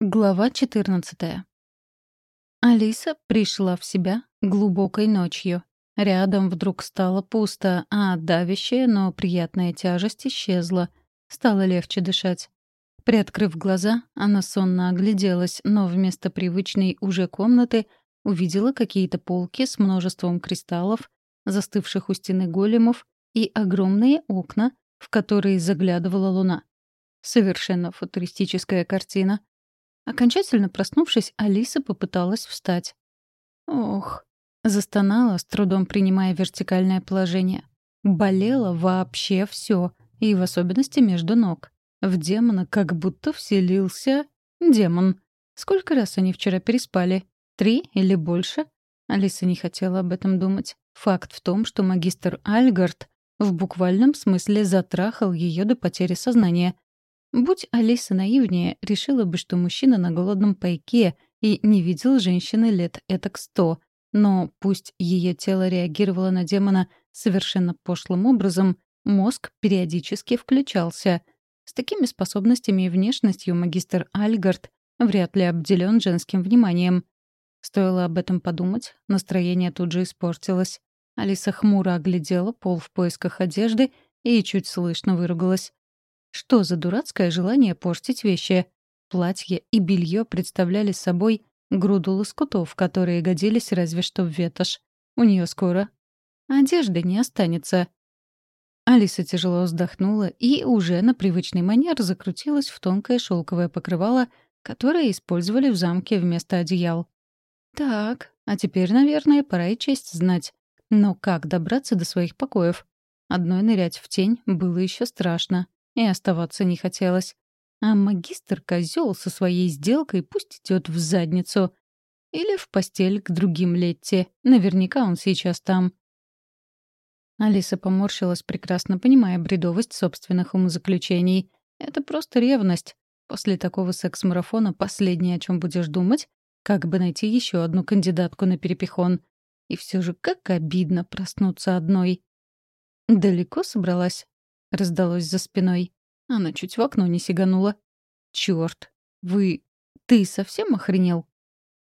Глава 14. Алиса пришла в себя глубокой ночью. Рядом вдруг стало пусто, а давящая, но приятная тяжесть исчезла. Стало легче дышать. Приоткрыв глаза, она сонно огляделась, но вместо привычной уже комнаты увидела какие-то полки с множеством кристаллов, застывших у стены големов и огромные окна, в которые заглядывала луна. Совершенно футуристическая картина — Окончательно проснувшись, Алиса попыталась встать. Ох, застонала, с трудом принимая вертикальное положение. Болело вообще все, и в особенности между ног. В демона как будто вселился демон. Сколько раз они вчера переспали? Три или больше? Алиса не хотела об этом думать. Факт в том, что магистр Альгард в буквальном смысле затрахал ее до потери сознания. Будь Алиса наивнее, решила бы, что мужчина на голодном пайке и не видел женщины лет этак сто. Но пусть ее тело реагировало на демона совершенно пошлым образом, мозг периодически включался. С такими способностями и внешностью магистр Альгард вряд ли обделен женским вниманием. Стоило об этом подумать, настроение тут же испортилось. Алиса хмуро оглядела пол в поисках одежды и чуть слышно выругалась. Что за дурацкое желание портить вещи? Платье и белье представляли собой груду лоскутов, которые годились разве что в ветошь. У нее скоро одежды не останется. Алиса тяжело вздохнула и уже на привычный манер закрутилась в тонкое шелковое покрывало, которое использовали в замке вместо одеял. Так, а теперь, наверное, пора и честь знать. Но как добраться до своих покоев? Одной нырять в тень было еще страшно и оставаться не хотелось. А магистр козел со своей сделкой пусть идет в задницу. Или в постель к другим Летти. Наверняка он сейчас там. Алиса поморщилась, прекрасно понимая бредовость собственных умозаключений. Это просто ревность. После такого секс-марафона последнее, о чем будешь думать, как бы найти еще одну кандидатку на перепихон. И все же как обидно проснуться одной. Далеко собралась? Раздалось за спиной. Она чуть в окно не сиганула. Черт, вы... Ты совсем охренел?»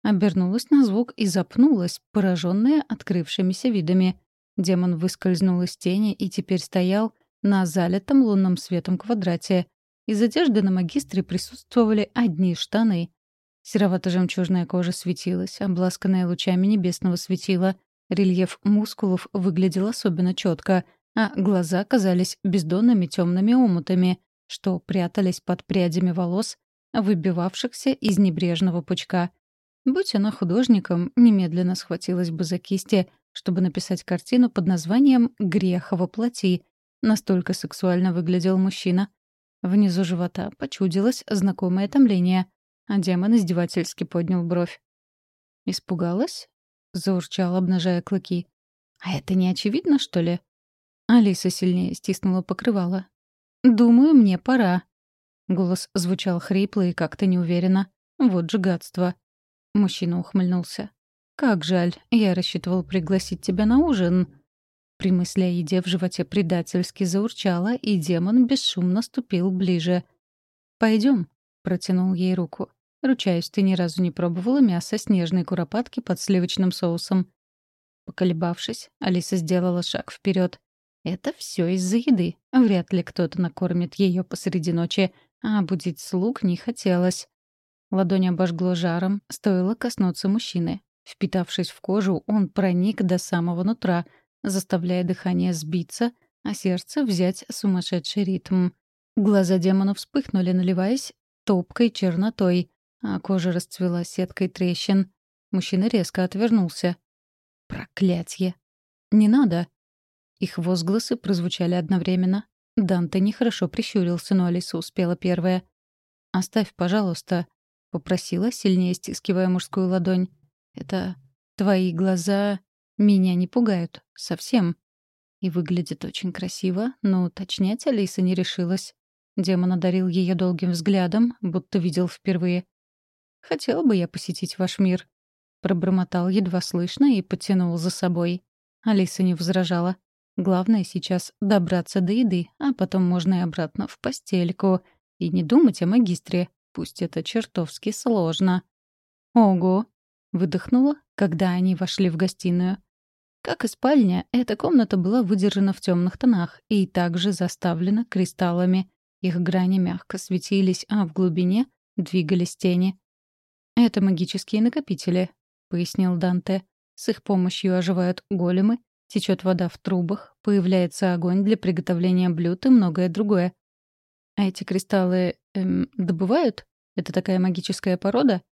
Обернулась на звук и запнулась, пораженная открывшимися видами. Демон выскользнул из тени и теперь стоял на залитом лунным светом квадрате. Из одежды на магистре присутствовали одни штаны. Серовато-жемчужная кожа светилась, обласканная лучами небесного светила. Рельеф мускулов выглядел особенно четко, а глаза казались бездонными темными омутами, что прятались под прядями волос, выбивавшихся из небрежного пучка. Будь она художником, немедленно схватилась бы за кисти, чтобы написать картину под названием «Грех во плоти». Настолько сексуально выглядел мужчина. Внизу живота почудилось знакомое томление, а демон издевательски поднял бровь. «Испугалась?» — заурчал, обнажая клыки. «А это не очевидно, что ли?» Алиса сильнее стиснула покрывало. «Думаю, мне пора». Голос звучал хрипло и как-то неуверенно. «Вот же гадство». Мужчина ухмыльнулся. «Как жаль, я рассчитывал пригласить тебя на ужин». При мысли о еде в животе предательски заурчало, и демон бесшумно ступил ближе. «Пойдем», — протянул ей руку. «Ручаюсь, ты ни разу не пробовала мясо снежной куропатки под сливочным соусом». Поколебавшись, Алиса сделала шаг вперед. Это все из-за еды. Вряд ли кто-то накормит ее посреди ночи, а будить слуг не хотелось. Ладонь обожгло жаром, стоило коснуться мужчины. Впитавшись в кожу, он проник до самого нутра, заставляя дыхание сбиться, а сердце взять сумасшедший ритм. Глаза демона вспыхнули, наливаясь топкой чернотой, а кожа расцвела сеткой трещин. Мужчина резко отвернулся. «Проклятье!» «Не надо!» Их возгласы прозвучали одновременно. Данте нехорошо прищурился, но Алиса успела первая. «Оставь, пожалуйста», — попросила, сильнее стискивая мужскую ладонь. «Это твои глаза меня не пугают. Совсем». И выглядит очень красиво, но уточнять Алиса не решилась. Демон одарил ее долгим взглядом, будто видел впервые. «Хотела бы я посетить ваш мир», — пробормотал едва слышно и потянул за собой. Алиса не возражала. Главное сейчас добраться до еды, а потом можно и обратно в постельку. И не думать о магистре. пусть это чертовски сложно. «Ого!» — выдохнула, когда они вошли в гостиную. Как и спальня, эта комната была выдержана в темных тонах и также заставлена кристаллами. Их грани мягко светились, а в глубине двигались тени. «Это магические накопители», — пояснил Данте. «С их помощью оживают големы, течет вода в трубах, появляется огонь для приготовления блюд и многое другое. А эти кристаллы эм, добывают? Это такая магическая порода?»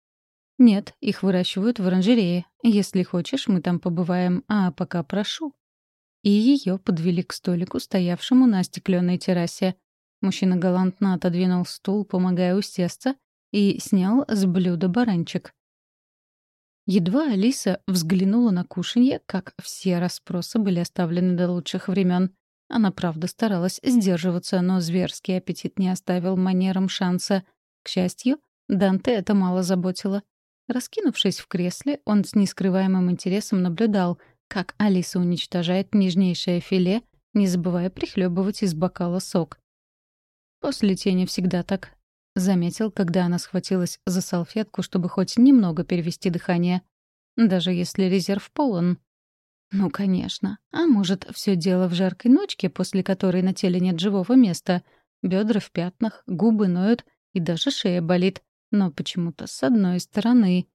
«Нет, их выращивают в оранжерее. Если хочешь, мы там побываем, а пока прошу». И ее подвели к столику, стоявшему на стеклянной террасе. Мужчина галантно отодвинул стул, помогая усесться, и снял с блюда баранчик. Едва Алиса взглянула на кушанье, как все расспросы были оставлены до лучших времен. Она, правда, старалась сдерживаться, но зверский аппетит не оставил манерам шанса. К счастью, Данте это мало заботило. Раскинувшись в кресле, он с нескрываемым интересом наблюдал, как Алиса уничтожает нежнейшее филе, не забывая прихлебывать из бокала сок. «После тени всегда так», — заметил, когда она схватилась за салфетку, чтобы хоть немного перевести дыхание. «Даже если резерв полон». «Ну, конечно. А может, все дело в жаркой ночке, после которой на теле нет живого места? Бедра в пятнах, губы ноют и даже шея болит но почему-то с одной стороны.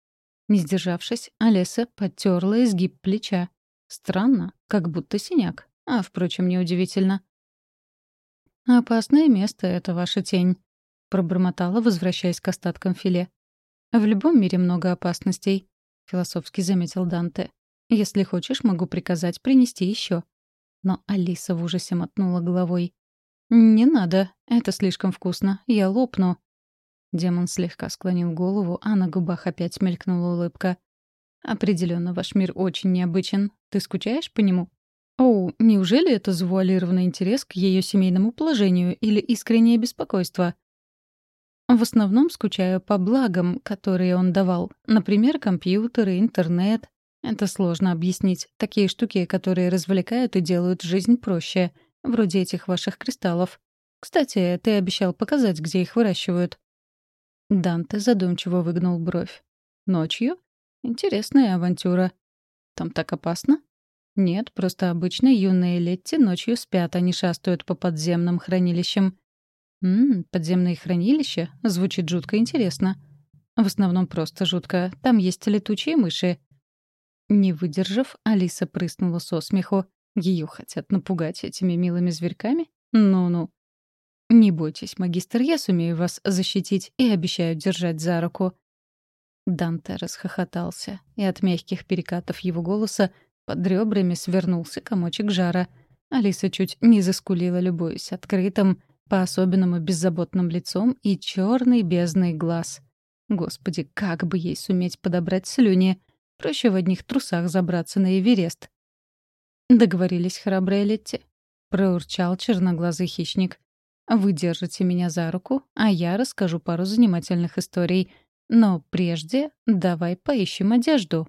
Не сдержавшись, Олеса подтерла изгиб плеча. Странно, как будто синяк. А, впрочем, неудивительно. «Опасное место — это ваша тень», — пробормотала, возвращаясь к остаткам филе. «В любом мире много опасностей», — философски заметил Данте. «Если хочешь, могу приказать принести еще». Но Алиса в ужасе мотнула головой. «Не надо, это слишком вкусно, я лопну». Демон слегка склонил голову, а на губах опять мелькнула улыбка. Определенно, ваш мир очень необычен. Ты скучаешь по нему?» «Оу, неужели это завуалированный интерес к ее семейному положению или искреннее беспокойство?» «В основном скучаю по благам, которые он давал. Например, компьютеры, интернет. Это сложно объяснить. Такие штуки, которые развлекают и делают жизнь проще. Вроде этих ваших кристаллов. Кстати, ты обещал показать, где их выращивают». Данте задумчиво выгнул бровь. «Ночью? Интересная авантюра. Там так опасно?» «Нет, просто обычно юные Летти ночью спят, они шастают по подземным хранилищам». «Ммм, подземные хранилища? Звучит жутко интересно». «В основном просто жутко. Там есть летучие мыши». Не выдержав, Алиса прыснула со смеху. Ее хотят напугать этими милыми зверьками? Ну-ну. «Не бойтесь, магистр, я сумею вас защитить и обещаю держать за руку». Данте расхохотался, и от мягких перекатов его голоса под ребрами свернулся комочек жара. Алиса чуть не заскулила, любуясь открытым, по-особенному беззаботным лицом и черный бездный глаз. Господи, как бы ей суметь подобрать слюни? Проще в одних трусах забраться на Эверест. «Договорились, храбрая Летти», — проурчал черноглазый хищник. Вы держите меня за руку, а я расскажу пару занимательных историй. Но прежде давай поищем одежду.